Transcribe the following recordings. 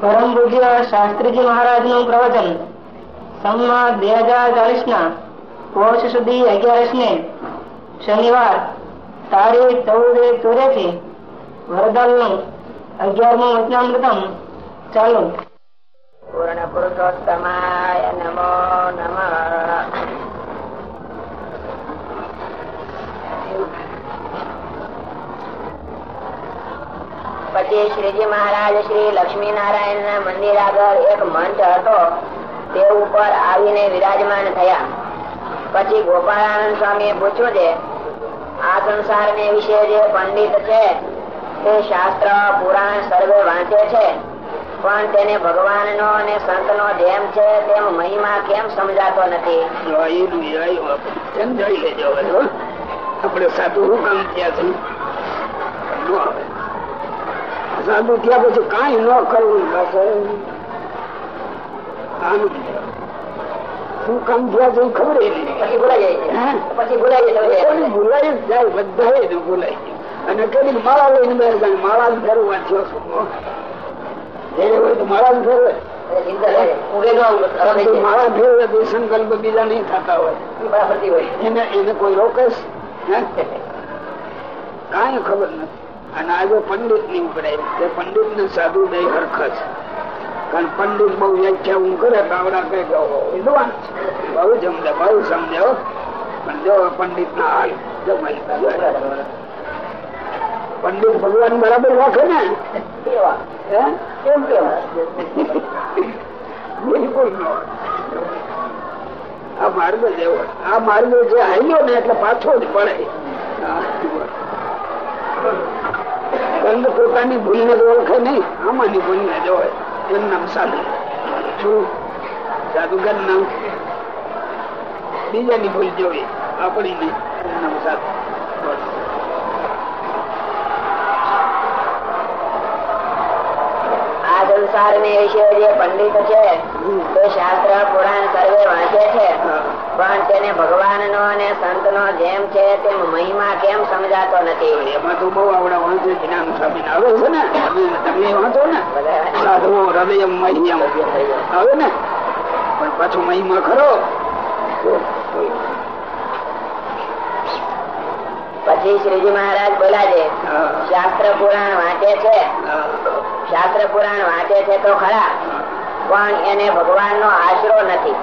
પરમ પૂજ્ય શાસ્ત્રીજી મહારાજનું પ્રવચન. સંમત બે હજાર ચાલીસ ના પોષ સુધી અગિયારસ ને શનિવાર તારીખ ચૌદ એક ચોર્યાસી વરદાલનું અગિયારમું વચનામૃતમ ચાલુ. પૂર્ણ પુરુષોત્તમાય નમો નમઃ. પછી શ્રીજી મહારાજ શ્રી લક્ષ્મી નારાયણ ના મંદિર આગળ એક મંચ હતો, તે ઉપર આવીને વિરાજમાન થયા. પછી ગોપાળાનંદ સ્વામી પૂછ્યું છે આ સંસાર ને વિશે જે પંડિત છે, તે શાસ્ત્ર, પુરાણ, સર્વે વાંચે છે? પણ તેને ભગવાન નો અને સંત નો જેમ છે, તેમ મહિમા કેમ સમજાતો નથી? સમજાવી સાધુ શું કામ થયા છે. સાધુ થયા પછી કઈ ન કરવું શું કામ થયા છે ખબર પછી ભૂલાઈ જાય પછી ભૂલાઈ બધા. ને અને કદી માળા લઈને બે જાય માળા જ ફેરવા થયો. છું માળા ફેરવે માળા ફેરવે તો સંકલ્પ બીજા નહીં થતા હોય. એને એને કોઈ રોકે? કાંઈ ખબર નથી. અને આજે પંડિતની ઉપડે તે પંડિત ને સાધુ નહીં હરખા છે કારણ પંડિત બહુ વ્યાખ્યા હું કરે, બાવડા કઈ ગયો વિદ્વાન બહુ જમદે બહુ સમજે. પણ જો પંડિત ના હાલ પંડિત ભગવાન બરાબર રાખે ને? કેમ કેમ બિલકુલ આ માર્ગ જેવો આ માર્ગ જે આવ્યો ને, એટલે પાછો જ પડે. કારણ પોતાની ભૂલ ને ઓળખે નહીં. આમાંની ભૂલ ને જ એમ નામ સાધુ. શું? સાધુગર નામ. બીજાની ભૂલ જોવે આપણી નહીં. એમ નામ સાધુ. આ સંસાર વિશે જે પંડિત છે તે શાસ્ત્ર પુરાણ સર્વે વાંચે છે. પણ તેને ભગવાન નો અને સંત નો જેમ છે તેમ મહિમા કેમ સમજાતો નથી? એમાં તો બહુ આવડે વાંચે જ્ઞાન સ્વામી આવે છે ને? તમે- વાંચો ને? સાધુ હૃદય મહિયમ આવે ને? પણ પાછો મહિમા ખરો. પછી શ્રીજી મહારાજ બોલા છે શાસ્ત્ર પુરાણ વાંચે છે? શાસ્ત્ર પુરાણ વાંચે છે તો ખરા પણ એને ભગવાન નો આશરો નથી.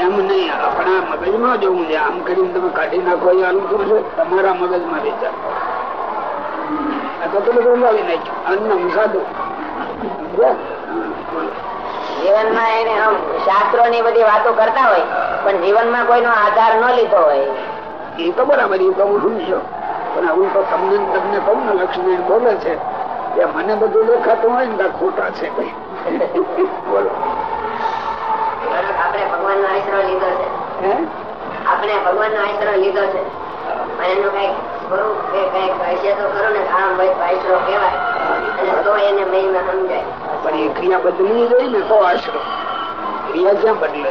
એમ નહીં આપણા મગજમાં જોવું છે. આમ કરીને તમે કાઢી નાખો એ હાલતું છે? તમારા મગજમાં માં આ તો તમે નાખ્યું. અન્નમ સાધુ. જીવનમાં એને આમ શાસ્ત્રો ની બધી વાતો કરતા હોય પણ જીવનમાં કોઈનો આધાર ન લીધો હોય. એ તો બરાબર એ તો હું સમજો પણ હું તો તમને તમને કહું ને લક્ષ્મી બોલે છે કે મને બધું દેખાતું હોય ને ખોટા છે ભાઈ બોલો. આપણે ભગવાન નો આશરો લીધો છે. આપણે ભગવાન નો આશરો લીધો છે. એનું કંઈક સ્વરૂપ કે કંઈક હશે તો ખરું ને આમ ભાઈ આશરો કહેવાય. અને તો એને મહિમા સમજાય. પણ એ ક્રિયા બદલી ગઈ ને તો આશરો ક્રિયા ક્યાં બદલે?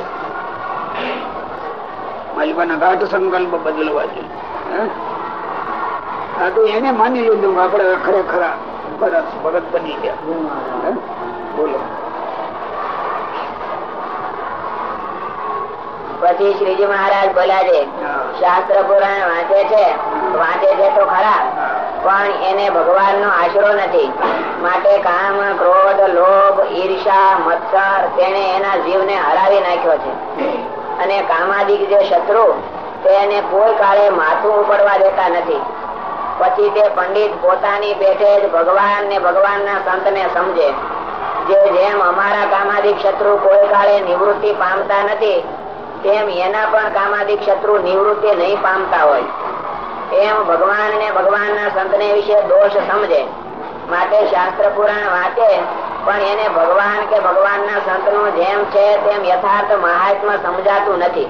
માલિકાના ઘાટ સંકલ્પ બદલવા જોઈએ. હા? તો એને માની લીધું આપણે ખરેખર બરસ ભગત બની ગયા. બોલો. પછી શ્રીજી મહારાજ બોલા છે. શાસ્ત્ર પુરાણ વાંચે છે વાંચે છે તો ખરા. પણ એને ભગવાન નો આશરો નથી. માટે કામ, ક્રોધ, લોભ ઈર્ષા મત્સર તેને એના જીવને હરાવી નાખ્યો છે. અને કામાદિક જે શત્રુ, તેને કોઈ કાળે માથું ઉપડવા દેતા નથી. પછી તે પંડિત પોતાની પેઠે જ ભગવાન ને ભગવાનના સંતને સમજે. જે જેમ અમારા કામાદિક શત્રુ કોઈ કાળે નિવૃત્તિ પામતા નથી, તેમ એના પણ કામાદિક શત્રુ નિવૃત્તિ નહીં પામતા હોય. એમ ભગવાન ને ભગવાનના સંતને વિશે દોષ સમજે. માટે શાસ્ત્ર પુરાણ વાંચે પણ એને ભગવાન કે ભગવાનના સંતનું જેમ છે તેમ યથાર્થ મહાત્મા સમજાતું નથી.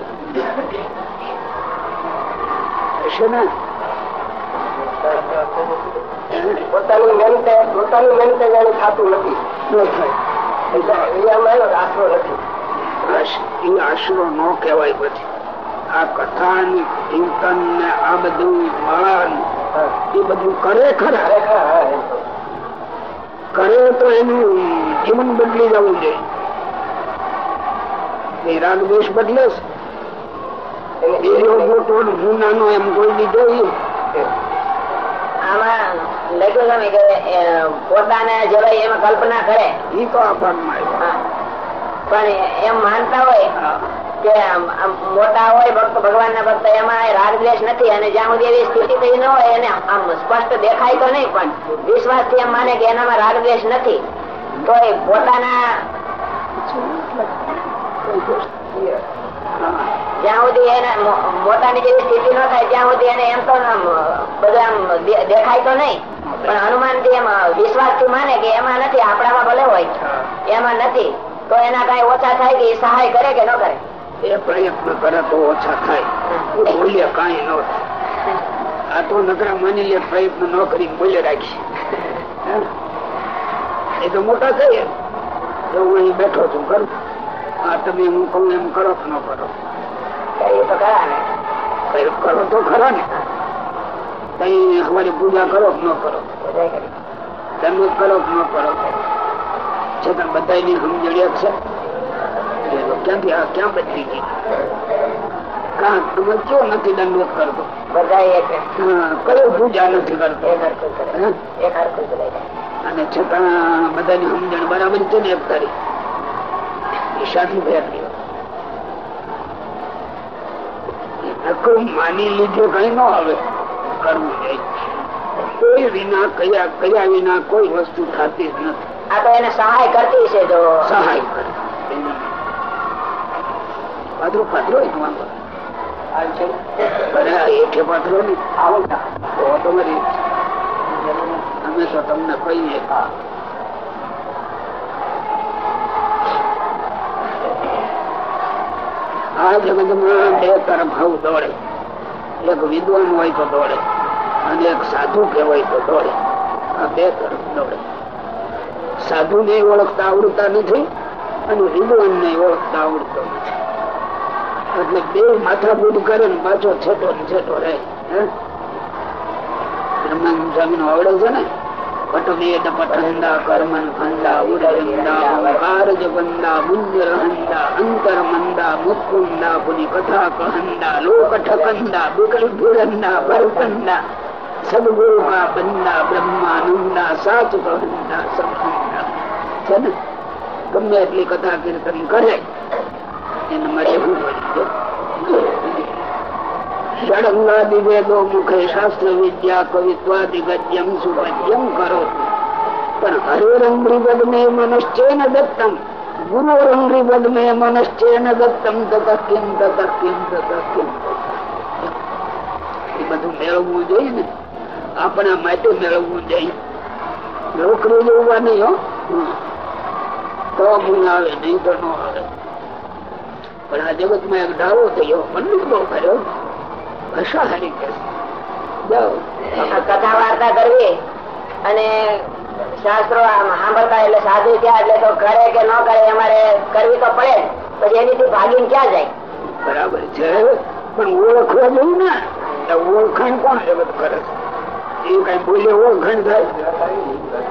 પોતાનું ને પોતાનું પોતાની થતું નથી. ન આશરો નથી. એ આશરો ન કહેવાય પછી. આ કથા ને કીર્તન ને આ બધું માળા એ બધું કરે ખરા. કરે તો એનું જીવન બદલી જવું જોઈએ. રાગ બદલે હું નાનો એમ કોઈ જોયું આમાં લખ્યું છે કે પોતાને જરાય એમાં કલ્પના કરે. એ તો આપણને. પણ એમ માનતા હોય. કે મોટા હોય ભક્ત ભગવાન ના ભક્ત એમાં રાગ દ્વેષ નથી. અને જ્યાં સુધી એવી સ્થિતિ થઈ ન હોય એને આમ સ્પષ્ટ દેખાય તો નહીં પણ વિશ્વાસથી એમ માને કે એનામાં રાગ દ્વેષ નથી. તો એ પોતાના જ્યાં સુધી એને મોટાની જેવી સ્થિતિ ન થાય ત્યાં સુધી એને એમ તો બધું આમ દેખાય તો નહીં. પણ હનુમાનથી એમ વિશ્વાસથી માને કે એમાં નથી આપણામાં ભલે હોય. એમાં નથી. તો એના કઈ ઓછા થાય કે એ સહાય કરે કે ન કરે? એ પ્રયત્ન કરે તો ઓછા થાય. બોલ્યા કઈ ન આ તો નકરા માની લે પ્રયત્ન ન કરી બોલે રાખી. એ તો મોટા થઈએ તો હું અહીં બેઠો છું કરું આ તમે હું કહું એમ કરો કે ન કરો? એ તો ખરા ને. કરો તો ખરા ને. કઈ અમારી પૂજા કરો કે ન કરો? તમે કરો કે ન કરો? છતાં બધા ની સમજણ છે. ક્યાંથી આ ક્યાં બદલી ગઈ? કાં કયો નથી દંડવત કરતો? બધાય એક હા, કયો પૂજા નથી કરતો? એક હરખું કરે. હે? એક હરખું જ રહે. અને છતાં બધાની સમજણ બરાબર છે ને એક તારી? એ સાચું ફેરવી નકરું માની લીધું કઈ ન આવે. કરવું જોઈએ કોઈ વિના કયા કયા વિના કોઈ વસ્તુ થતી જ નથી. આ તો એને સહાય કરતી છે જો. સહાય કરે અરે આ એઠે પાત્રો ને તમારી અમે તો તમને કહીએ. આ જગતમાં બે તરફ ભાવ દોડે. એક વિદ્વાન હોય તો દોડે અને એક સાધુ કહેવાય તો દોડે. આ બે તરફ દોડે. સાધુ ને ઓળખતા આવડતા નથી અને વિદ્વાન ને ઓળખતા આવડતો નથી. એટલે બે માથાકૂટ કરે ને પાછો છેટો ને છેટો રહે? બ્રહ્માનંદ સ્વામી નો? આવડે કથા કહંડા લોક ઠકંદા બિકલ ભુરંદા ભરકંદા સદગુરુ કા બંદા, બ્રહ્માનંદા સાચ કહંદા સબંદા છે ને? ગમે એટલી કથા કીર્તન કરે. ષડંગાદિ મુખે શાસ્ત્ર વિદ્યા કવિત્વાદિ ગદ્યમ સુપદ્યમ કરો પણ હરેરંગ્રીવદ મે મનશ્ચેન દત્તમ ગુરોરંગ્રીવદ મે મનશ્ચેન દત્તમ તત કિમ તત કિમ તત કિમ એ બધું મેળવવું જોઈએ ને આપણા માટે મેળવવું જોઈએ નોકરી જોવાની હો તો ગુણ આવે નહીં તો ન આવે પણ આ જગતમાં એક ડાવો થયો પંડિત બહુ કર્યો. ભાષા હારી કથા વાર્તા કરવી અને શાસ્ત્રો સાંભળતા એટલે સાધુ ક્યાં એટલે તો કરે કે ન કરે અમારે કરવી તો પડે. પછી પછી એનીથી ભાગીને ક્યાં જાય? બરાબર છે. પણ ઓળખવા જોઈએ ને. ઓળખાણ કોણ કરે? એ કઈ બોલે ઓળખાણ થાય?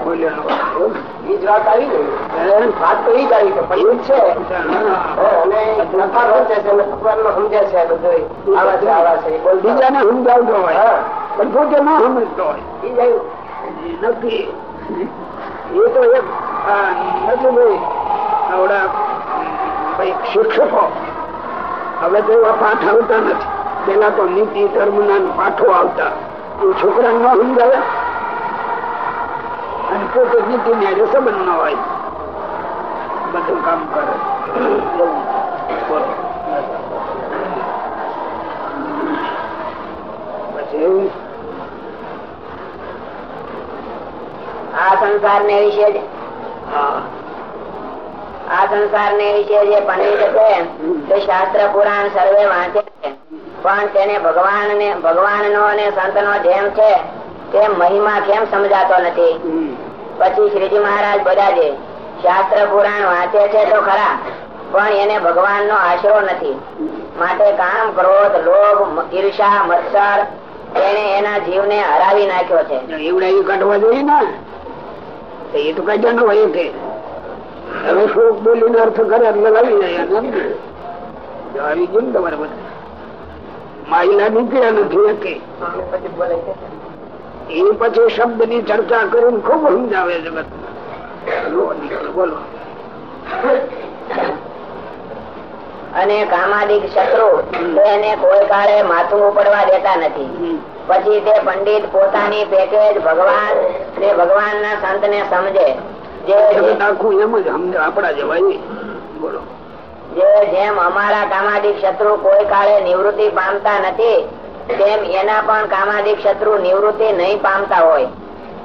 બોલે નો ઓળખ. ઈ જ વાત આવી ગઈ વાત તો ઈ જ આવી કે પંડિત છે. અને કથા વચ્ચે છે અને ભગવાનમાં સમજે છે બધું આવા છે આવા છે એ બીજાને સમજાવતો હોય. પણ પોતે ના સમજતો હોય. આવ્યું. એ નથી. એ તો એક નથી ભાઈ. આવડા ભાઈ શિક્ષકો. હવે તો એવા પાઠ આવતા નથી. પેલા તો નીતિ ધર્મ ના પાઠો આવતા. છોકરા ન સમજાવે અને પોતે નીતિ ન્યાય સંબંધ ન હોય. બધું કામ કરે. એવું. પછી આ સંસાર ને વિશે આ સંસાર ને વિશે જે પંડિત છે તે શાસ્ત્ર પુરાણ સર્વે વાંચે છે. પણ તેને ભગવાન ને ભગવાન નો અને સંત નો જેમ છે તે મહિમા કેમ સમજાતો નથી? પછી શ્રીજી મહારાજ બધા જે શાસ્ત્ર પુરાણ વાંચે છે તો ખરા પણ એને ભગવાન નો આશરો નથી. માટે કામ ક્રોધ લોભ ઈર્ષા મત્સર એને એના જીવને હરાવી નાખ્યો છે. એવડા એ કાઢવા જોઈએ ને. એ તો કાઢ્યા ન હોય કે. હવે શોક બોલીને અર્થ કરે એટલે લાવી જાય આવી ગયું તમારે બધા. માયલા નીકળ્યા નથી કે. પછી બોલે છે. એ પછી શબ્દની ચર્ચા કરીને ખૂબ સમજાવે છે બોલો. અને કામાદિક શત્રુ એને કોઈ કાળે માથું ઉપડવા દેતા નથી. પછી તે પંડિત પોતાની પેકેજ ભગવાન ને ભગવાન ના સંત ને સમજે જે જેમ અમારા કામાદિક શત્રુ કોઈ કાળે નિવૃત્તિ પામતા નથી તેમ એના પણ કામાદિક શત્રુ નિવૃત્તિ નહીં પામતા હોય.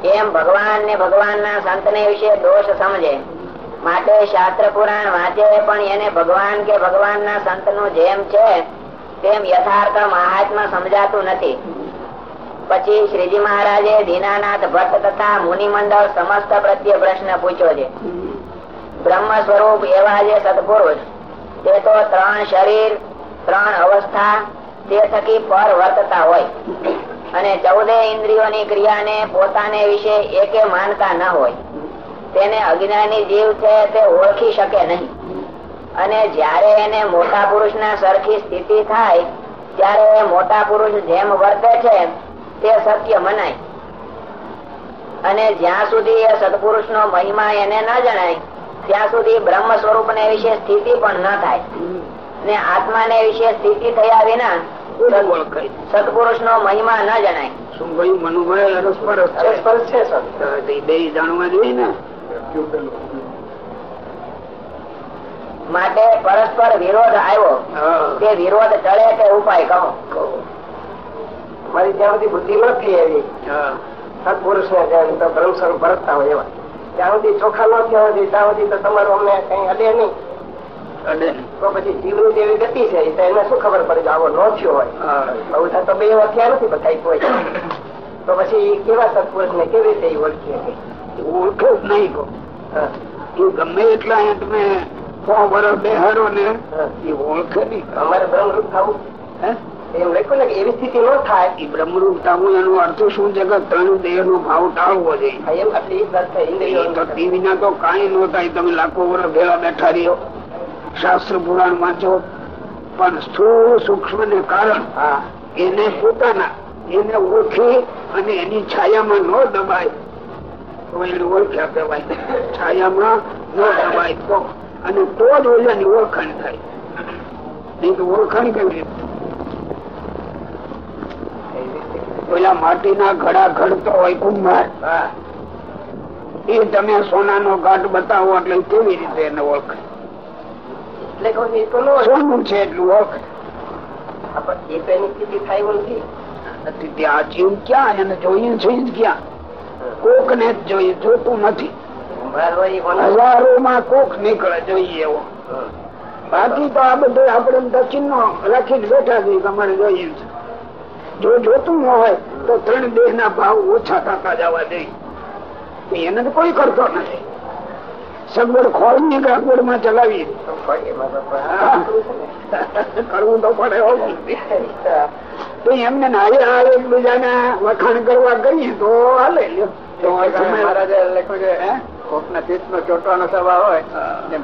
એમ ભગવાન ને ભગવાન ના સંત ને વિશે દોષ સમજે? માટે શાસ્ત્ર પુરાણ વાંચે પણ એને ભગવાન કે ભગવાન ના સંતનું જેમ છે, તેમ યથાર્થ મહાત્મા સમજાતું નથી. પછી શ્રીજી મહારાજે દીનાનાથ ભટ્ટ તથા મુનિ મંડળ સમસ્ત પ્રત્યે પ્રશ્ન પૂછ્યો છે. બ્રહ્મ સ્વરૂપ એવા જે સદપુરુષ, તે તો ત્રણ શરીર, ત્રણ અવસ્થા તે થકી પર વર્તતા હોય. અને ચૌદે ઇન્દ્રિયોની ક્રિયાને પોતાને વિશે એકે માનતા ન હોય. તેને અજ્ઞાની જીવ છે તે ઓળખી શકે નહીં. અને જ્યારે એને મોટા પુરુષના સરખી સ્થિતિ થાય, ત્યારે મોટા પુરુષ જેમ વર્તે છે, તે સત્ય મનાય. અને જ્યાં સુધી એ સદપુરુષ નો મહિમા એને ન જણાય, ત્યાં સુધી બ્રહ્મ સ્વરૂપ ને વિશે સ્થિતિ પણ ન થાય. ને આત્મા ને વિશે સ્થિતિ થયા વિના ઓળખાય. સદપુરુષ નો મહિમા ના જણાય. શું ભાઈ મનુભાઈ અરસપરસ છે. પરસ્પર છે સર. બે જાણવા જોઈએ ને. માટે પરસ્પર વિરોધ આવ્યો. તે વિરોધ ટળે તે ઉપાય કહો. મારી ત્યાં સુધી બુદ્ધિ નથી થઈ એવી. સત્પુરુષ ને જ્યાં તો બ્રહ્મ સ્વરૂપ ભરતા હોય એવા. ત્યાં સુધી ચોખા ન થયા ત્યાં સુધી તો તમારું અમને કઈ અડે નહીં. તો પછી જીવની જેવી ગતિ છે તો એને શું ખબર પડે કે આવો નો થયો હોય. બહુ તો બે એવા થયા નથી બતાવી કોઈ તો પછી કેવા સત્પુરુષ ને કેવી રીતે ઈ ઓળખી જ નહીં હા, ગમે એટલા તમે સો વર્ષ બેહાડો ને એ ઓળખે નહીં. અમારે બ્રહ્મરૂપ થવું. હે? એમ લખ્યું ને કે એવી સ્થિતિ ન થાય. એ બ્રહ્મરૂપ થવું એનો અર્થ શું છે કે ત્રણ દેહ નો ભાવ ટાળવો જોઈએ. તો ટીવી ના તો કઈ ન થાય તમે લાખો વર્ષ ભેળા બેઠા રહ્યો. શાસ્ત્ર પુરાણ વાંચો. પણ સ્થૂળ સૂક્ષ્મ ને કારણ એને પોતાના એને ઓળખી અને એની છાયામાં ન દબાય. તો એને ઓળખ્યા કહેવાય. છાયામાં ન દબાય તો. અને તો જ ઓલાની ઓળખાણ થાય. નહીં તો ઓળખાણ કેવી રીતે? ઓલા માટીના ઘડા ઘડતો હોય કુંભાર. એ તમે સોનાનો ઘાટ બતાવો એટલે કેવી રીતે એને ઓળખે એટલે કહું એ તો. સોનું છે એટલું આપણે એ તો એની સ્થિતિ થાય એવું નથી ત્યાં જીવ ક્યાં એને જોઈએ છે ક્યાં કોક ને જોઈએ જોતું નથી? હજારો માં કોક નીકળે જોઈએ એવો. બાકી તો આ બધું આપણે ચિહ્નો રાખીને બેઠા જઈએ અમારે જોઈએ છે જો જોતું હોય તો ત્રણ દેહ ના ભાવ ઓછા થતા જવા દે એને કોઈ કરતો નથી. સગવડ ખોળ કે અગવડમાં ચલાવીએ. કરવું તો પડે તો એમને નાયે હારે એકબીજાને વખાણ કરવા કરીએ તો હાલે. ચોટવાનો સ્વભાવ હોય જેમ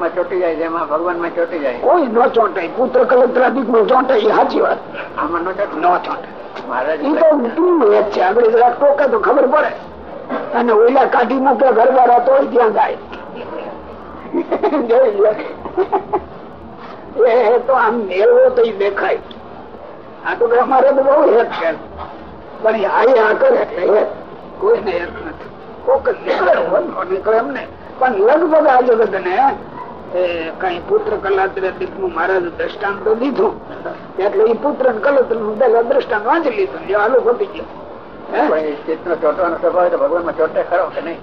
માં ચોટી જાય એમાં ભગવાનમાં ચોટી જાય. કોઈ ન ચોંટાય. પુત્ર કલત્રાદિક નો ચોંટાય સાચી વાત. આમાં ન ચોટે ન ચોંટાય. મહારાજ એ તો છે. આગળ જરાક ટોકે તો ખબર પડે. અને ઓલા કાઢી મૂકે, ઘરવાળા તો ત્યાં જાય. એ તો આમ મેળવો તો દેખાય. આ તો અમારે તો બહુ હેત છે. પણ આ કરે એટલે કોઈને હેત કોક જ નીકળે એમ નીકળે એમને પણ લગભગ આ જગત ને કઈ પુત્ર કલાત્રદીપનું મહારાજ દ્રષ્ટાંત દીધું. એટલે એ પુત્ર કલાત્રનું દ્રષ્ટાંત વાંચી લીધું જો આલુ ખોટી ગયું હે? ચિત્તનો ચોટવાનો સ્વભાવ તો ભગવાનમાં ચોટે ખરો કે નહીં?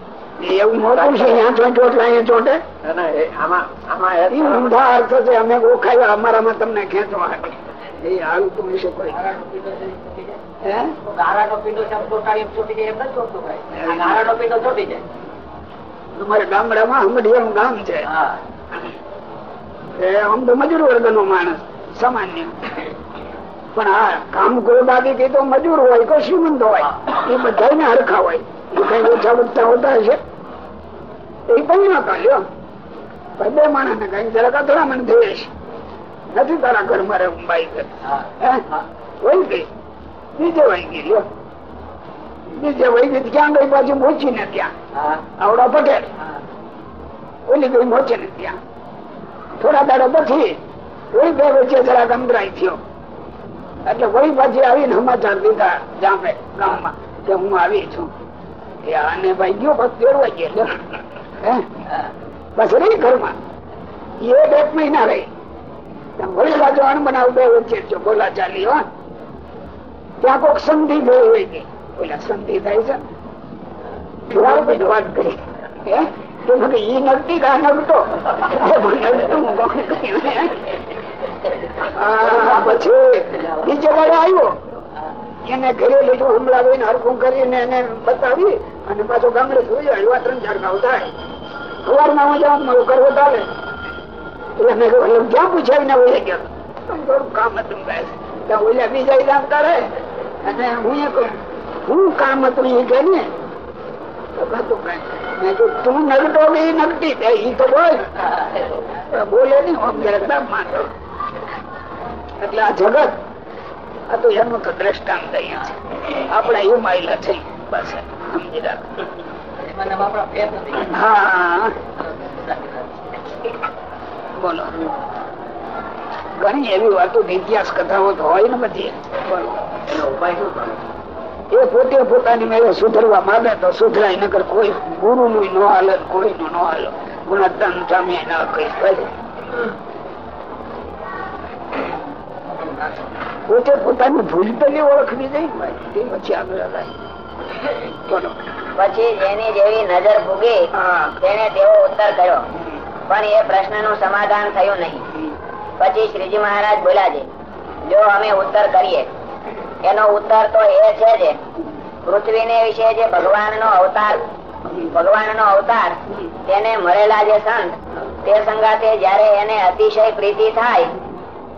એવું મોટું છે અહીંયા ચોંટો અહીંયા ચોંટે? ના, ના, એ આમાં આમાં એ એ ઊંધા અર્થ છે અમે ઓળખાયા અમારામાં તમને ખેંચવા એ હાલ તો વિશે કોઈ. ગારાનો પીંડો છે એમ જાય એમ નથી ચોંટતું ભાઈ. આ ગારાનો પીંડો ચોંટી જાય. તમારે ગામડામાં હમડિયાનું ગામ છે. હા. એ આમ તો મજૂર વર્ગ નો માણસ સામાન્ય. પણ આ કામ ક્રોધાદી કે તો મજૂર હોય કે શ્રીમંત હોય એ બધા હરખા હોય. એ કઈ ઓછા વધતા હોતા હશે? એ પણ ના કાઢ્યો બે માણસ ને કઈ જરાક અથડામણ થઈ હશે નથી તારા ઘરમાં રહેવું બાઈ હોય ગઈ. બીજે વહી ગઈ બીજે વહી ગઈ ક્યાં ગઈ પાછી? મોચી ને ત્યાં. આવડા પટેલ. ઓલી ગઈ મોચી ને ત્યાં. થોડા દાડા પછી કોઈ બે વચ્ચે જરાક અંતરાય થયો. એટલે વળી પાછી આવીને સમાચાર દીધા જામે ગામમાં કે હું આવી છું. એ આને ભાઈ ગયો, બસ તેડવા ગયો. બસ રહી ઘરમાં. એ બે એક મહિના રહી. વળી બાજુ અણ બનાવ બે વચ્ચે બોલા ચાલી, હો. ત્યાં કોઈક સંધિ ગઈ હોય ગઈ. ઓલા સંધિ થાય છે વાત બધી વાત કરી હે? તો મને ઈ નડતી કા નડતો? પછી બીજે વાળો આવ્યો એને ઘરે લીધું હમણાં હરકું કરીને એને બતાવી અને પાછો ગામડે સુઈ આવ્યો ત્રણ ચાર ગાઉ થાય. સવારમાં હું જાઉં, મારું કરવો ચાલે એટલે મેં કહ્યું કામ હતું ત્યાં ઓલા બીજા કામ કરે એ કહું, હું કામ બોલે. નહીં એટલે આ જગત આ તો એનું તો દ્રષ્ટાંત અહીંયા. છે આપણા એવું માયલા છે. બસ સમજી રાખ હા. બોલો. ઘણી એવી વાતો ઇતિહાસ કથાઓ તો હોય ને બધી. એ પોતે પોતાની મેળે સુધરવા માંગે તો સુધરાય નગર કોઈ ગુરુ નું ન હાલે કોઈ નું ન હાલો. ગુણતન સ્વામી ના કઈ પોતે પોતાની ભૂલ પેલી ઓળખવી નહીં તે પછી આગળ બોલો. પછી જેની જેવી નજર ભૂગી તેને તેવો ઉત્તર કર્યો. પણ એ પ્રશ્નનું સમાધાન થયું નહીં. પછી શ્રીજી મહારાજ બોલ્યા છે જો અમે ઉત્તર કરીએ એનો ઉત્તર તો એ છે જે પૃથ્વીને વિશે જે ભગવાન નો અવતાર ભગવાન નો અવતાર તેને મળેલા જે સંત તે સંગાતે જયારે એને અતિશય પ્રીતિ થાય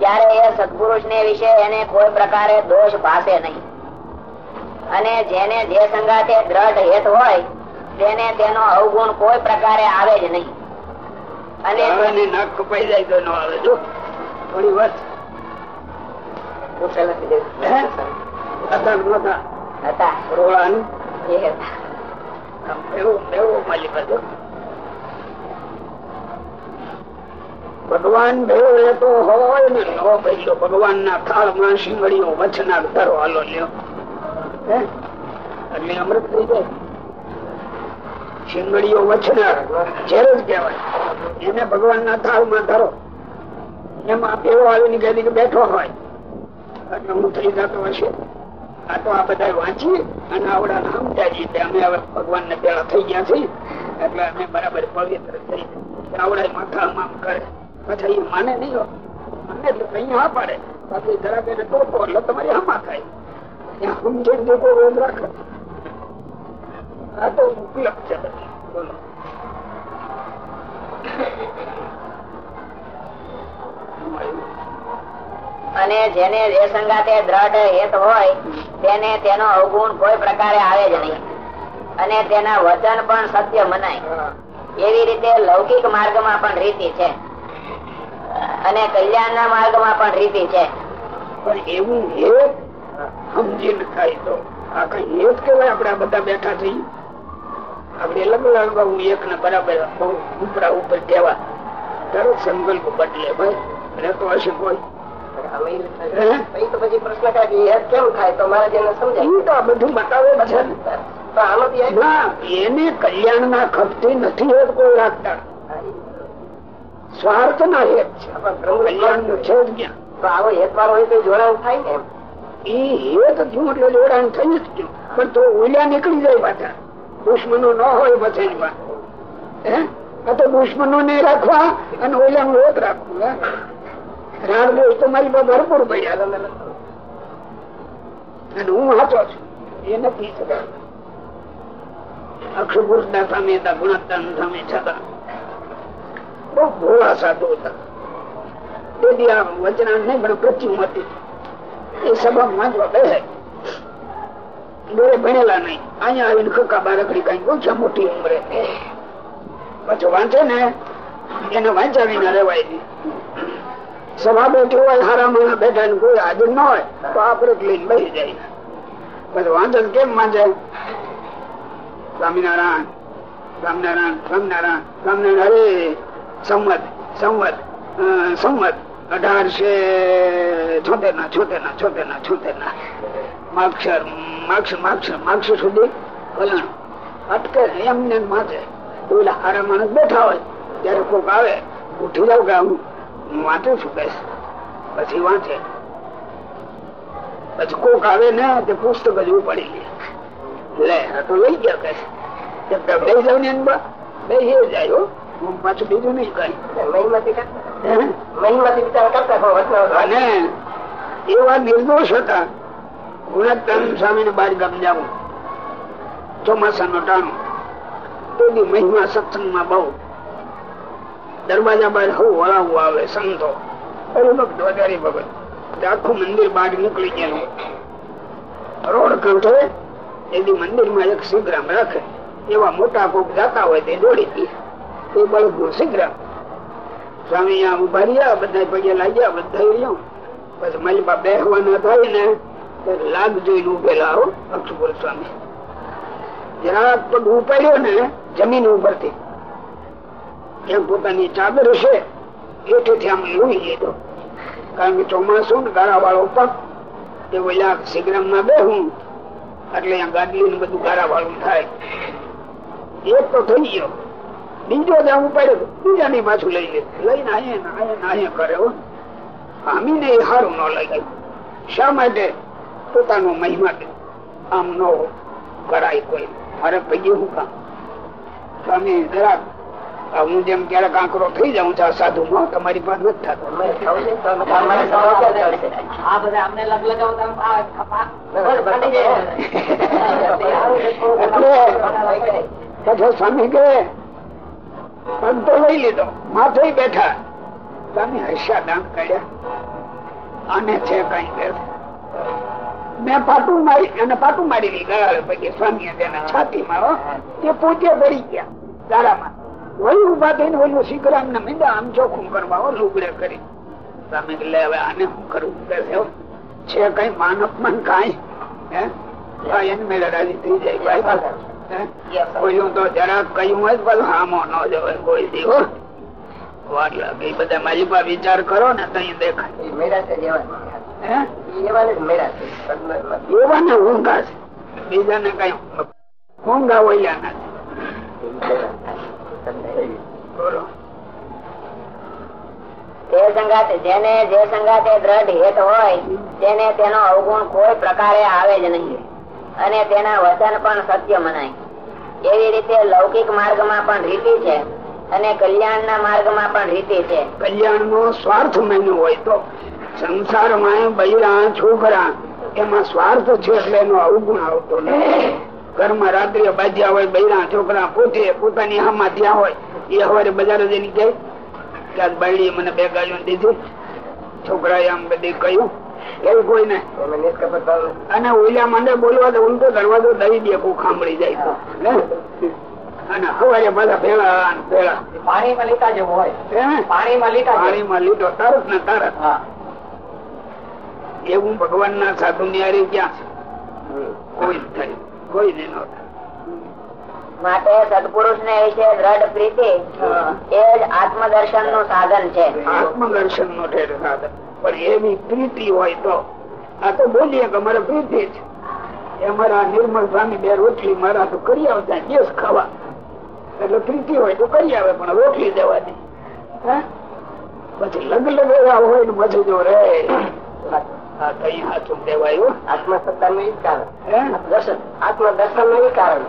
ત્યારે એ સદપુરુષ ને વિશે એને કોઈ પ્રકારે દોષ ભાષે નહીં. અને જેને જે સંગાતે દ્રઢ હેત હોય તેને તેનો અવગુણ કોઈ પ્રકારે આવે જ નહીં. અને નખ કપાઈ જાય તો નો આવે. જો થોડી વાત. હતા રોળાનું? એ હતા. એવું એવું મળી બાજુ ભગવાન ભેળો રહેતો હોય ને. નવો પૈસો ભગવાન ના થાળમાં શીંગડીઓ વચના ધરો, હાલો લ્યો. એટલે અમૃત થઈ જાય. શીંગડીઓ વચનાક ઝેર જ કહેવાય. એને ભગવાન ના થાળમાં ધરો. એમાં પેલો આવીને કહેતી કે બેઠો હોય. એટલે હું થઈ જતો હશે. આ તો આ બધા વાંચી અને આવડા સમજાજી કે અમે હવે ભગવાન ને પેલા થઈ ગયા છીએ. એટલે અમે બરાબર પવિત્ર થઈ આવડા માથા આમ કરે. એ માને નહીં. માને એટલે કઈ હા પાડે. બાકી જરાક એને ટોકો એટલે તમારી હમા થાય. સમજણ જેવો રોજ રાખે. આ તો ઉપયોગ છે બોલો. અને જેને જે સંગાતે દ્રઢ હેત હોય તેને તેનો અવગુણ કોઈ પ્રકારે આવે જ નહીં. અને તેના વચન પણ સત્ય મનાય. એવી રીતે લૌકિક માર્ગમાં પણ રીતિ છે. અને કલ્યાણના માર્ગમાં પણ રીતિ છે. પણ એવું હેત સમજીને થાય તો. આ કઈ હેત કેવાય આપડે બધા બેઠા થઈ. આપડે એક ને બરાબર ઉપરા ઉપર તરત સંકલ્પ બદલે ભાઈ. રહેતો હશે કોઈ. ને. ના એને કલ્યાણ ના ખપતી નથી કોઈ રાખતા. સ્વાર્થ ના હેત છે. કલ્યાણનું છે તો આવો હેતવાળો હોય તો જોડાણ થાય ને એમ. હેત થયું એટલે જોડાણ થઈ જ પણ તો ઓલા નીકળી જાય પાછા. દુશ્મનો ન હોય પછી હે? આ તો દુશ્મનો ને રાખવા અને ઓલા નું હેત રાખવું હે? તો મારી પાસે ભરપૂર પડ્યા અને હું હાચો છું. એ નથી છતાં અક્ષપુરુષના સામે હતા ગુણત્તાન સામે છતાં. બહુ ભોળા સાધુ હતા. તેથી આ વચનાંત નહીં, પણ પ્રત્યુ હતી એ સભા વાંચવા બેસે. ઘરે ભણેલા નહીં. અહીંયા આવીને ખકા બારકડી કઈ ઓછા મોટી ઉંમરે. પછી વાંચે ને, એને વાંચાવીને રેવાય નહીં. સભા બેઠી હોય, હારા માણસ બેઠા ને કોઈ હાજર ન હોય, તો આ પ્રત લઈને બેસી જાય. પછી વાંચે કેમ વાંચે સ્વામિનારાયણ સ્વામિનારાયણ સ્વામિનારાયણ સ્વામિનારાયણ, હરે. સંવત સંવત સંવત. અઢારસે છોતેર ના છોતેર ના છોતેર ના છોતેર ના માક્ષર માક્ષ માક્ષ માક્ષ સુધી વલણ અટકે એમને માથે પેલા હારા માણસ બેઠા હોય, ત્યારે કોક આવે, ઉઠી જાવ કે હું વાંચું છું બેસ. પછી વાંચે. પછી કોક આવે ને, તે પુસ્તક જ ઉપાડી લે. લે તો લઈ ગયા કે બે જાવ ને બા. જાય હું. પાછું બીજું નહીં અને એવા નિર્દોષ હતા. ગુણત્તમ સ્વામી ને બાર ગામ જવું. ચોમાસા નો ટાણું. તો બી મહિમા સત્સંગમાં બહુ. દરવાજા બહાર હું વળાવું આવે, સંતો. હરિભક્ત વધારે ભગત આખું મંદિર બહાર નીકળી ગયા રોડ કાંઠે મંદિરમાં એક સિગ્રામ રાખે. એવા મોટા કોક જાતા હોય તે દોડી દે. એ બળદનું સ્વામી ઊભા રહ્યા બધા પગે લાગ્યા બધા રહ્યો. પછી મલબા બેહવાના થાય ને લાગ જોઈને ઉભેલા આવો અક્ષુપુર સ્વામી. જરાક પગ ઉપાડ્યો ને, જમીન ઉપરથી. એમ પોતાની ચાદર છે એઠેથી આમ લોહી લીધો. કારણ કે ચોમાસું ને ગાળા વાળો પગ, એ ઓલા સિગ્રામમાં બેહું, એટલે ગાદલી બધું ગાળા વાળું થાય. એક તો થઈ ગયો. બીજો જ આમ ઉપાડ્યો બીજાની પાછું લઈ લે લઈને અહીંયા અહીંયા અહીંયા કરે આમીને એ સારું ન લાગ્યું શા માટે? પોતાનો મહિમા આમ ન કરાય કોઈ. મારે પૈયે હું કામ? સ્વામી જરાક હું જેમ ક્યારેક આંકડો થઈ જાઉં છું આ સાધુ માં તમારી પાસે નથી થતો. એટલે. પછી સ્વામી કે પગ લઈ લીધો. માથે બેઠા. છે કઈ આમ ચોખ્ખું કરવા લુગડે કરી સ્વામી કે, લે, હવે આને શું કરવું છે કઈ માન અપમાન કઈ? હે? એને મેળે રાજી થઈ જાય. ભાઈ? કોઈનું તો જરાક કહ્યું હોય ભલે હામો ન જવાય કોઈ દી. વાર લાગે બધા માલિપા વિચાર કરો ને તઈ દેખાય. મેળા છે જેવા. હે? એ એવાને જ મેળા છે. પદ્મમાં. એવાને ઊંઘા છે. બીજાને કઈ ઊંઘા ઓલ્યા નથી. બોલો. જે સંગાતે જેને જે સંગાતે દ્રઢ હેત હોય તેને તેનો અવગુણ કોઈ પ્રકારે આવે જ નહીં. અને તેના વચન પણ સત્ય મનાય. એવી રીતે લૌકિક માર્ગમાં પણ રીતિ છે અને કલ્યાણના માર્ગમાં પણ રીતિ છે. કલ્યાણ નો સ્વાર્થ મહિનો હોય તો સંસારમાં બૈરા, છોકરા, એમાં સ્વાર્થ છે એટલે એનો અવગુણ આવતો નથી. ઘરમાં રાત્રે બાજ્યા હોય, બૈરા, છોકરા પોતે પોતાની હામાં ત્યાં હોય, એ હવારે બજાર જઈને કહે કે આજ મને બે ગાયો દીધી. છોકરાએ આમ બધી કહ્યું. એવું કોઈ ને અને ઓલિયા મને બોલવા તો ઉલટો દરવાજો દઈ દે કોઈ ખાંભળી જાય તો. અને હવારે પાછા ભેળા ભેળા. પાણીમાં લીટા જેવું હોય? પાણીમાં લીટા જેવું. પાણીમાં લીધો તરત ને તરત. હા. એવું ભગવાન ના સાધુ ની હારી ક્યાં છે કોઈ થાય કોઈ નહીં માટે સદપુરુષ ને છે દ્રઢ પ્રીતિ. એ જ આત્મદર્શનનું સાધન છે. આત્મદર્શનનું સાધન. પણ એવી પ્રીતિ હોય તો આ તો બોલીએ કે અમારે પ્રીતિ છે અમારા નિર્મલ સ્વામી બે રોટલી મારા તો કરી આવતા ગેસ ખાવા. એટલે પ્રીતિ હોય તો કરી આવે પણ રોટલી દેવાની. હે? પછી લગ લગ હોય ને પછી જો રે. કઈ હાથું દેવાયું આત્મસત્તા નું જ કારણ. હે? દર્શન આત્મ દર્શનનું ઈ કારણ.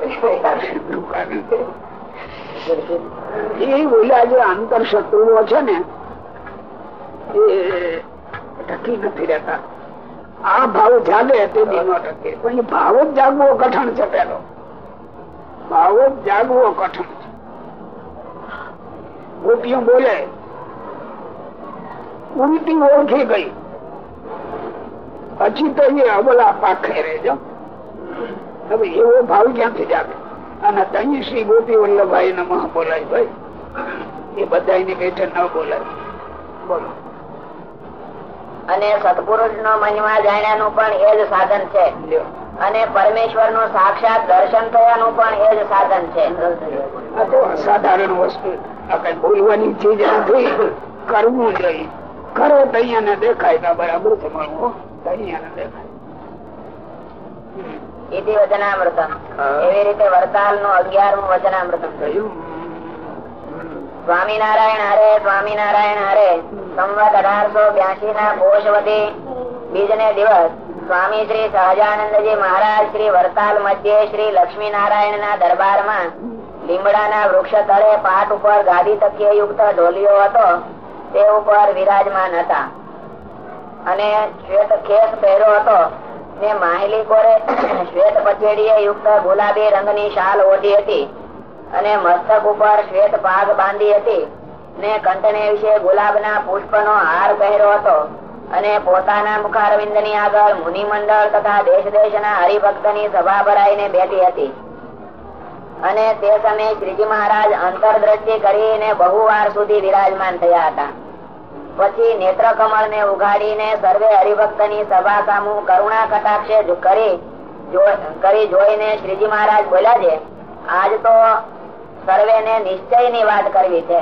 એ ઓલા જે આંતર શત્રુઓ છે ને એ ટકી નથી રહેતા. આ ભાવ જાગે તે દિનો ટકે પણ ભાવ જ જાગવો કઠણ છે પેલો. ભાવ જ જાગવો કઠણ છે. ગોપીઓ બોલે ઉલટી ઓળખી ગઈ. પછી તો એ અબલા પાખે રેજો હવે એવો ભાવ ક્યાંથી જાગે? અને તહી શ્રી ગોપી વલ્લભભાઈ નમઃ બોલાય ભાઈ. એ બધા એની બેઠે ન બોલાય. બોલો. અને સત્પુરુષ નો મહિમા જાણ્યાનું પણ એ જ સાધન છે. અને પરમેશ્વરનું સાક્ષાત દર્શન થયાનું પણ એ જ સાધન છે. આ તો અસાધારણ વસ્તુ. આપણે બોલવાની ચીજ નથી. કરવું જોઈએ. કરો તો અહીંયા દેખાય બરાબર છે ઇતિ વચનામૃતમ. એવી રીતે વરતાલનું અગિયારમું વચનામૃતમ કહ્યું સ્વામિનારાયણ હરે સ્વામિનારાયણ હરે. સંવત અઢારસો બ્યાસી ના કોષવતી બીજ ને દિવસ સ્વામી શ્રી સહજાનંદજી મહારાજ શ્રી વરતાલ મધ્યે શ્રી લક્ષ્મી નારાયણ ના દરબારમાં લીમડાના વૃક્ષ તળે પાટ ઉપર ગાદી તકીય યુક્ત ઢોલિયો હતો. તે ઉપર વિરાજમાન હતા. અને શ્વેત ખેસ પહેરો હતો. ને માહિલી કોરે શ્વેત પચેડીએ યુક્ત ગુલાબી રંગની શાલ ઓઢી હતી અને મસ્તક ઉપર શ્વેત પાગ બાંધી હતી. ને કંટને વિશે ગુલાબના પુષ્પનો હાર પહેર્યો હતો અને પોતાના મુખારવિંદની આગળ મુનિ મંડળ તથા દેશ દેશ ના હરિભક્ત હરિભક્તની સભા ભરાઈને બેઠી હતી. અને તે સમયે શ્રીજી મહારાજ અંતરદ્રષ્ટિ કરીને બહુ વાર સુધી વિરાજમાન થયા હતા. પછી નેત્ર કમળ ને ઉઘાડીને સર્વે હરિભક્તની સભા સામુ કરુણા કટાક્ષે કરી કરી જોઈને શ્રીજી મહારાજ બોલ્યા છે, આજ તો સર્વે ને નિશ્ચયની વાત કરવી છે.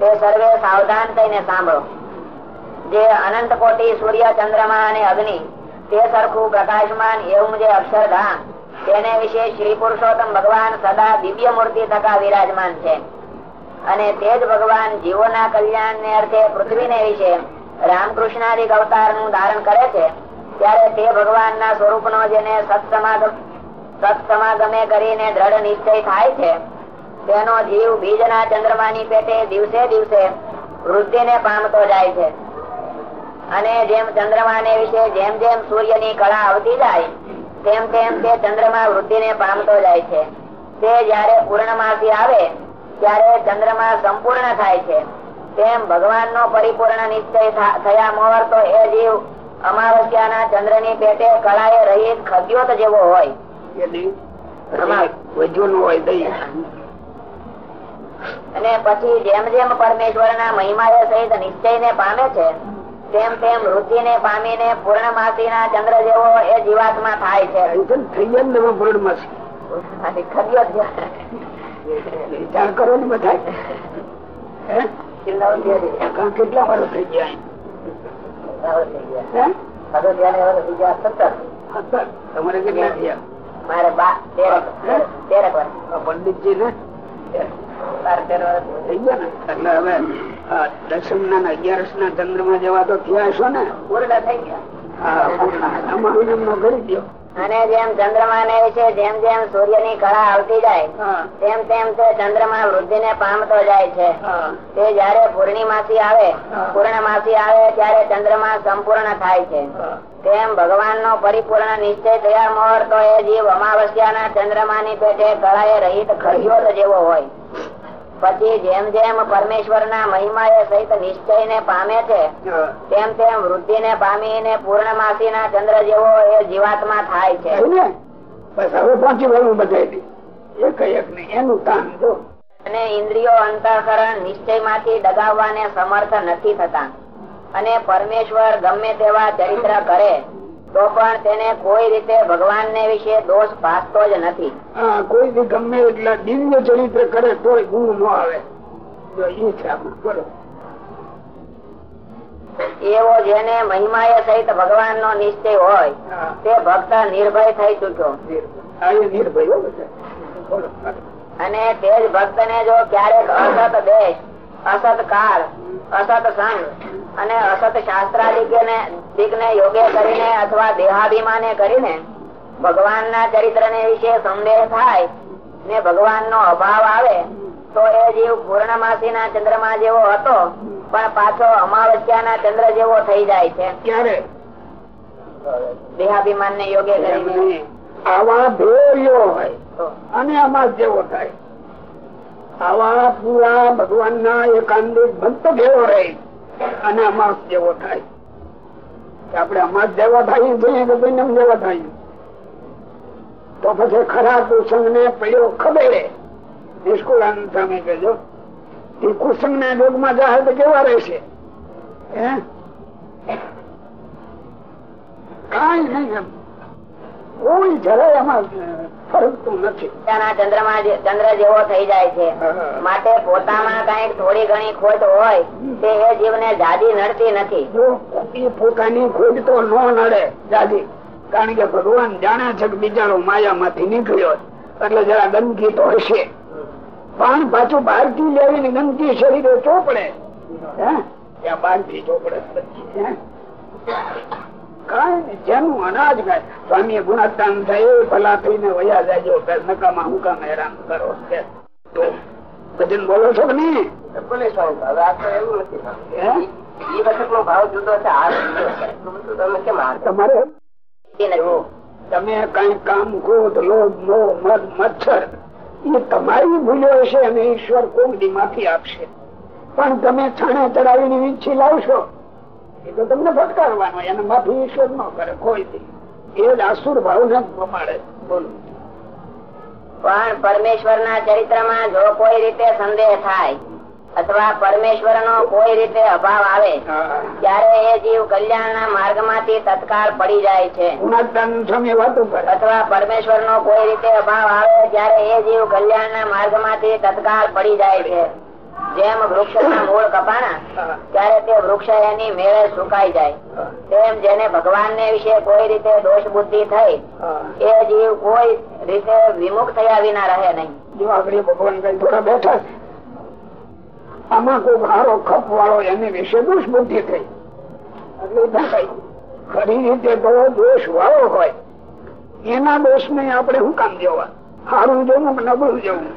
તે સર્વે સાવધાન થઈને સાંભળો. જે અનંત કોટી સૂર્ય ચંદ્રમા અને અગ્નિ, તે સરખું પ્રકાશમાન એવું જે અક્ષરધામ, તેને વિશે શ્રી પુરુષોત્તમ ભગવાન સદા દિવ્ય મૂર્તિ થકા વિરાજમાન છે. અને તે જ ભગવાન જીવોના કલ્યાણ ને અર્થે પૃથ્વીને વિશે રામકૃષ્ણાદિક અવતારનું ધારણ કરે છે, ત્યારે તે ભગવાન ના સ્વરૂપ નો જેને સત્સમાગમ કરીને દ્રઢ નિશ્ચય થાય છે, તેનો જીવ બીજના ચંદ્રમાની પેટે દિવસે દિવસે વૃદ્ધિને પામતો જાય છે. અને જેમ ચંદ્રમા ને વિશે જેમ જેમ સૂર્યની કળા આવતી જાય, તેમ તેમ તે ચંદ્રમા વૃદ્ધિને પામતો જાય છે. તે જયારે પૂર્ણમાસી આવે ત્યારે ચંદ્રમા સંપૂર્ણ થાય છે તેમ ભગવાનનો પરિપૂર્ણ નિશ્ચય થયા મોર તો એ જીવ અમાવસ્યાના ચંદ્રની પેટે કળાએ રહિત ખદ્યોત જેવો હોય અને પછી જેમ જેમ પરમેશ્વર ના મહિમા સહિત નિશ્ચયને પામે છે તેમ તેમ વૃદ્ધિને પામીને પૂર્ણમાસીના ચંદ્ર જેવો એ જીવાત્મા થાય છે થઈ જાય પૂર્ણમાસી. જેવો. વિચાર કરો ને બધા કેટલા વર્ષ થઈ ગયા. તમારે કેટલા થયા? પંડિતજી ને? થઈ ગયા. ને? એટલે હવે દસમ ના અગિયારસ ના ચંદ્રમાં જેવા તો થયા છો ને? ઓરડા થઈ ગયા. અને જેમ ચંદ્રમા ને વિશે જેમ જેમ સૂર્યની કળા આવતી જાય તેમ તેમ તે ચંદ્રમા વૃદ્ધિને પામતો જાય છે. તે જયારે પૂર્ણિમાસી આવે પૂર્ણમાસી આવે ત્યારે ચંદ્રમા સંપૂર્ણ થાય છે. તેમ ભગવાન નો પરિપૂર્ણ નિશ્ચય થયા મોર તો એ જીવ અમાવસ્યાના ચંદ્રમા ની પેટે એ રહિત ખડિયોત જેવો હોય. પછી જેમ જેમ પરમેશ્વર ના મહિમા સહિત નિશ્ચય ને પામે છે તેમ તેમ વૃદ્ધિ ને પામીને પૂર્ણમાસી ના ચંદ્ર જેવો એ જીવાત્મા થાય છે. બસ હવે પહોંચી વળું બધાયથી. એક એક ને એનું કામ જો. અને ઇન્દ્રિયો અંતઃકરણ નિશ્ચયમાંથી દગાવવાને સમર્થ નથી થતા. અને પરમેશ્વર ગમે તેવા ચરિત્ર કરે. પણ તેને કોઈ રીતે ભગવાન ને વિશે દોષ ભાસતો જ નથી. કોઈ બી ગમે એટલા દિવ્ય ચરિત્ર કરે તો ગુણ ન આવે. એવો જેને મહિમાએ સહિત ભગવાન નો નિશ્ચય હોય તે ભક્ત નિર્ભય થઈ ચુક્યો. એ અને તે જ ભક્ત ને જો ક્યારેક અસત દેશ અસત કાળ અસત સંગ અને અસત શાસ્ત્રાદિકને દિગને યોગ્ય કરીને અથવા દેહાભિમાને કરીને ભગવાન ના ચરિત્ર ને વિશે સંદેહ થાય ને ભગવાન નો અભાવ આવે તો એ જીવ પૂર્ણમાસી ના ચંદ્રમા જેવો હતો પણ પાછો અમાવસ્યા ના ચંદ્ર જેવો થઈ જાય છે. ક્યારે? દેહાભિમાન ને યોગ્ય કરીને. આવા ભેળિયો હોય અને અમાસ જેવો થાય. આવા પૂરા ભગવાન ના એકાંતિક ભક્તો ભેળો રહે? અને અમાસ જેવો થાય. આપડે અમાસ જેવા થાય જોઈએ કે ભાઈ જેવા થાય. તો પછી ખરા કુસંગ ને પડ્યો ખબેડે નિષ્કુળાનંદ સામે કહેજો. એ કુસંગ ના યોગમાં જાહે તો કેવા રહેશે? હે? કઈ નહીં કોઈ જરાય એમાં ફરકતું નથી. ચંદ્રમાં ચંદ્ર જેવો થઈ જાય છે. માટે પોતામાં કંઈક થોડી ઘણી ખોટ હોય તે એ જીવને જાદી નડતી નથી. એ પોતાની ખોટ તો ન નડે જાદી કારણ કે ભગવાન જાણે છે કે બિચારો માયા માંથી નીકળ્યો એટલે જરા ગંદકી તો હશે. પણ પાછું બહારથી લેવી ગંદકી શરીરે ચોપડે. હે? ત્યાં બહારથી ચોપડે? કાંઈ. જેનું અનાજ ખાય. સ્વામી ગુણાતાન થયે ભલા થઈને વયા જાયજો કે નકામા હું કામ હેરાન કરો કે? તો ભજન બોલો છો કે નહીં? બોલે સ્વામી હવે આ તો એવું નથી એ વખત નો ભાવ જુદો છે આ જુદો છે તમે કેમ તમારે? તમે કઈ કામ ક્રોધ લોભ મોહ મદ મચ્છર એ તમારી ભૂલો હશે અને ઈશ્વર કોમડી માફી આપશે. પણ તમે છાણે ચડાવીને વીછી લાવશો. એ તો તમને ફટકારવાનો એને માફી ઈશ્વર ન કરે કોઈ એ જ આસુર ભાવ ને પ્રમાણે બોલો. પણ પરમેશ્વર ના ચરિત્રમાં જો કોઈ રીતે સંદેહ થાય અથવા પરમેશ્વર નો કોઈ રીતે અભાવ આવે ત્યારે એ જીવ કલ્યાણ ના માર્ગમાંથી તત્કાળ પડી જાય છે. અથવા પરમેશ્વર નો કોઈ રીતે અભાવ આવે ત્યારે એ જીવ કલ્યાણ ના માર્ગમાંથી તત્કાળ પડી જાય છે. જેમ વૃક્ષ ના મૂળ કપાણા ત્યારે તે વૃક્ષ એની મેળે સુકાઈ જાય. તેમ જેને ભગવાન ને વિશે કોઈ રીતે દોષ બુદ્ધિ થઈ એ જીવ કોઈ રીતે વિમુખ થયા વિના રહે નહીં. જો આગળ ભગવાન કઈ થોડા બેઠા છે આમાં કોઈ હારો ખપ વાળો એની વિશે દુષ્બુદ્ધિ થઈ. એટલે ખરી રીતે તો દોષ વાળો હોય. એના દોષ ને આપણે શું કામ જોવા સારું જોવું નબળું જોવું?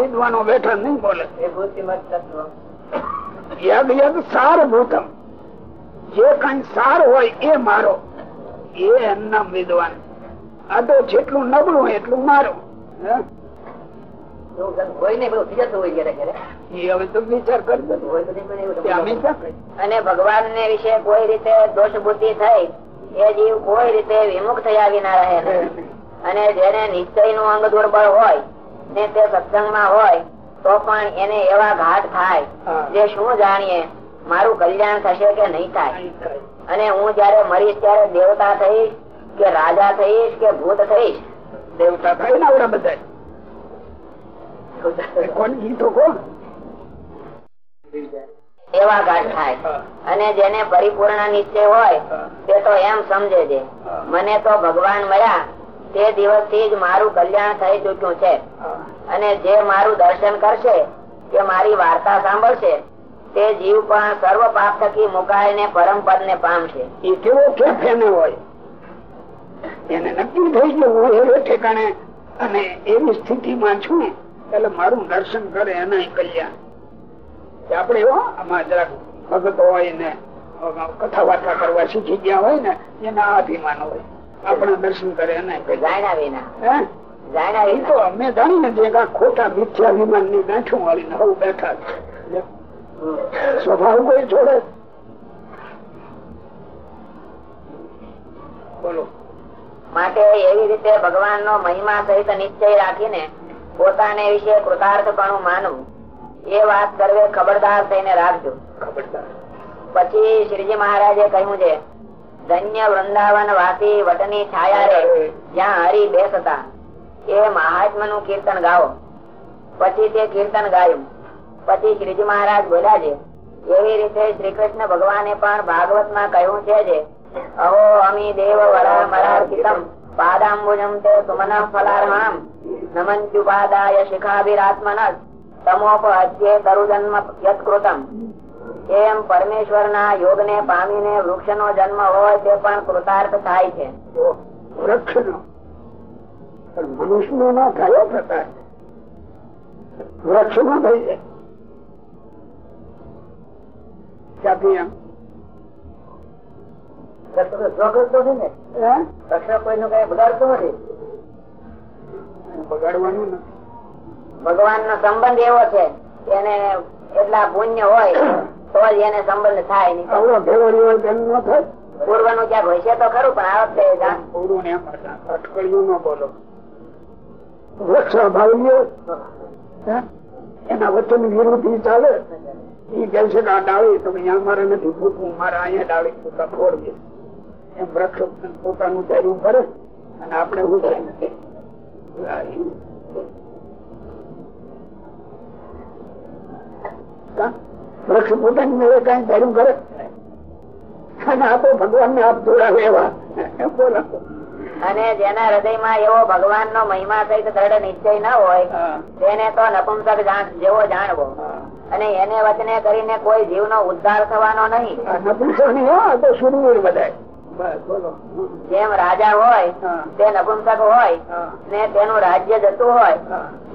વિદ્વાનો બેઠા નહીં બોલે. યદ સાર ભૂતમ. જે કઈ સાર હોય એ મારો. એ એમના વિદ્વાન. આ તો જેટલું નબળું હોય એટલું મારો? અને ભગવાન ને વિશે કોઈ રીતે દોષ બુદ્ધિ થઈ એ જીવ કોઈ રીતે વિમુખ થયા વિના રહે અને જેને નિશ્ચયનું અંગ દુર્બળ હોય ને તે સત્સંગમાં હોય તો પણ એને એવા ઘાટ થાય જે શું જાણીએ મારું કલ્યાણ થશે કે નહીં થાય? અને હું જયારે મરીશ ત્યારે દેવતા થઈશ કે રાજા થઈશ કે ભૂત થઈશ? દેવતા થાય ને આવડા બધા કોણ ગીતો કોણ એવા ઘાટ થાય. અને જેને પરિપૂર્ણ નિશ્ચય હોય તે તો એમ સમજે છે. મને તો ભગવાન મળ્યા તે દિવસથી જ મારું કલ્યાણ થઈ ચુક્યું છે. અને જે મારું દર્શન કરશે, જે મારી વાર્તા સાંભળશે, તે જીવ પણ સર્વ પાપ થકી મુકાઈને પરમ પદ ને પામશે. એ કેવો કેફ હોય? એને નક્કી થઈ ગયું હું એવે ઠેકાણે અને એવી સ્થિતિમાં છું, એટલે મારું દર્શન કરે એના કલ્યાણ. આપણે એવો આમાં જરાક ભગત હોય ને કથા વાર્તા કરવા શીખી ગયા હોય ને, એના અભિમાન હોય. આપણા દર્શન કરે એના જાણ્યા વિના જાણ્યા એ તો અમે જાણીને જે ખોટા ખોટા મિથ્યાભિમાનની ગાંઠું વાળીને હવે બેઠા છે. સ્વભાવ કોઈ છોડે બોલો. માટે એવી રીતે ભગવાન નો મહિમા સહિત નિશ્ચય રાખીને પોતાને વિશે કૃતાર્થપણું માનવું એ વાત કરવે ખબરદાર થઈને રાખજો. ખબરદાર. પછી શ્રીજી મહારાજે કહ્યું છે ધન્ય વૃંદાવન વાસી વટની છાયા રે, જ્યાં હરી બેસતા એ મહાત્મા નું કીર્તન ગાઓ. પછી તે કીર્તન ગાયું. પછી શ્રીજી મહારાજ બોલ્યા છે, એવી રીતે શ્રી કૃષ્ણ ભગવાને પણ ભાગવતમાં કહ્યું છે જે, અહો અમી દેવ વરા મરાર્પિતમ પાદાંબુજમ તે સુમન ફલાર્હણમ, નમંત્યુપાદાય શિખાભિરાત્મન, તમોપહત્યે તરુજન્મ યત્કૃતમ. એમ પરમેશ્વર ના યોગ ને પામીને વૃક્ષ નો જન્મ હોય તે પણ કૃતાર્થ થાય છે. વૃક્ષ નો મનુષ્ય નો ના વૃક્ષ નો થઈ જાય. ક્યાંથી એમ? ભગવાન નો. સંબંધ એવો છે એને એટલા પુણ્ય હોય તો જ એને સંબંધ થાય નહીં તેમ ન થાય. પૂર્વનું ક્યાંક હોય છે તો ખરું પણ આ વખતે પૂરું ને એમ ન બોલો. વૃક્ષ ભાવ્ય એના વચન વિરોધી ચાલે. ઈ કે છે આ ડાળી તો અહીંયા મારે નથી ફૂટવું મારે અહીંયા ડાળી ફૂટા ફોડવી એમ વૃક્ષ પોતાનું ચાર્યું કરે અને આપણે કરીએ કા? વૃક્ષ પોતાની મેળે કઈ ધર્મ કરે? અને આપો ભગવાન ને આપ જોડાવે એવા બોલો. અને જેના હૃદયમાં એવો ભગવાન નો મહિમા સહિત દ્રઢ નિશ્ચય ન હોય તેને તો નપુંસક જેવો જાણવો. અને એને વચને કરીને કોઈ જીવનો ઉદ્ધાર થવાનો નહીં. જેમ રાજા હોય તે નપુંસક હોય ને તેનું રાજ્ય જતું હોય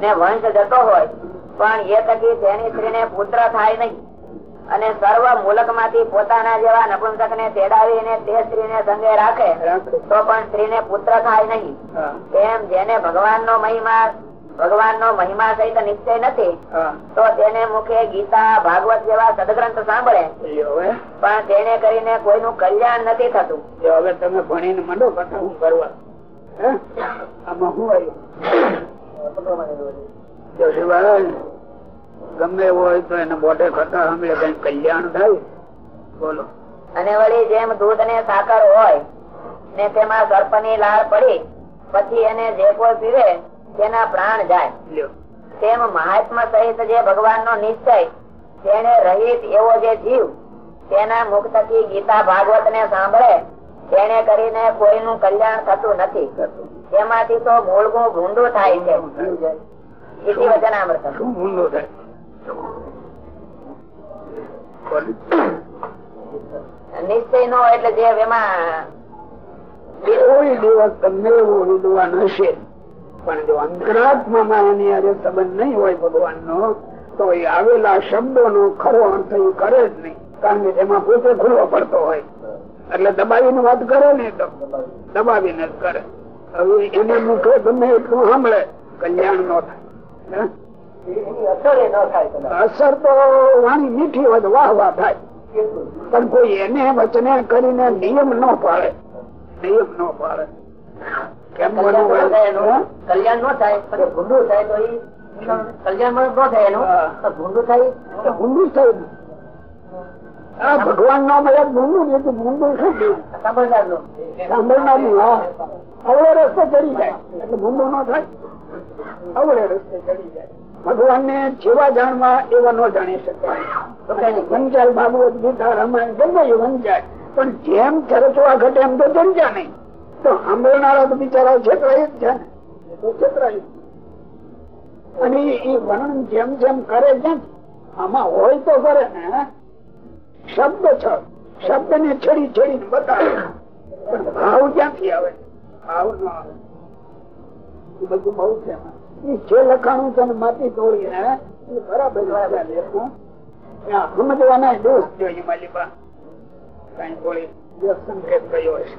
ને વંશ જતો હોય પણ એ થકી તેની સ્ત્રીને પુત્ર થાય નહીં. અને સર્વ મુલકમાંથી પોતાના જેવા નપુંસક ને તેડાવીને તે સ્ત્રીને સંગે રાખે તો પણ સ્ત્રીને પુત્ર થાય નહીં. એમ જેને ભગવાન નો મહિમા ભગવાન નો મહિમા સહિત નિશ્ચય નથી તો તેને મુખે ગીતા ભાગવત જેવા સદગ્રંથ સાંભળે. પણ તેને કરીને કોઈનું કલ્યાણ નથી થતું. હવે તમે ભણીને મંડો કથા હું કરવા? આમાં શું આવ્યું? ગમે એવું હોય તો એને મોઢે કથા સાંભળે કઈ કલ્યાણ થાય. બોલો. અને વળી જેમ દૂધ ને સાકર હોય ને તેમાં સર્પની લાળ પડી પછી એને જે કોઈ પીવે તેના પ્રાણ જાય. તેમ મહાત્મા સહિત જે ભગવાન નો નિશ્ચય તેને રહિત એવો જે જીવ તેના મુખ થકી ગીતા ભાગવત ને સાંભળે તેને કરીને કોઈનું કલ્યાણ થતું નથી. તેમાંથી તો મૂળગું ભૂંડું થાય છે. શું થાય. એમાં કરે જ નહીં. કારણ કે તેમાં પોતે ખુલ્લો પડતો હોય. એટલે દબાવીને વાત કરે ને તો દબાવીને જ કરે. હવે એને મુખે ગમે એટલું સાંભળે. કલ્યાણ નો થાય? અસર તો વાણી મીઠી હોય તો વાહ વાહ થાય. પણ કોઈ એને વચને કરીને નિયમ ન પાડે. નિયમ ન પાડે. કેમ બનવું હોય? હે? કલ્યાણ નો થાય ભૂંડું થાય તો કલ્યાણ ન થાય એનું. ભૂંડું થાય તો થયું. આ ભગવાન નો મળે ભૂંડું તો ભૂંડું શું થયું? સાંભળનાર. અવળે રસ્તે ચડી જાય. એટલે ભૂંડું ન થાય. અવળે રસ્તે ચડી જાય. ભગવાન ને જેવા જાણવા એવા ન જાણી શકાય. ભાગવત ગીતા, રામાયણ, ગમે એ વંચાય પણ જેમ ચરચવા ઘટે એમ તો ચર્ચા નહીં. તો સાંભળનારા તો બિચારા છેતરાય જ છે અને એ વર્ણન જેમ જેમ કરે છે આમાં હોય તો કરે ને શબ્દ છે. શબ્દ ને છેડી છેડીને બતાવે. પણ ભાવ ક્યાંથી આવે? ભાવ ન આવે. બધું બહુ છે એમાં. જે લખાણું છે માટી તોડી ને એ બરાબર. ત્યાં સમજવાના દોષ જોઈએ માલિકા. કઈ થોડી સંકેત કયો હશે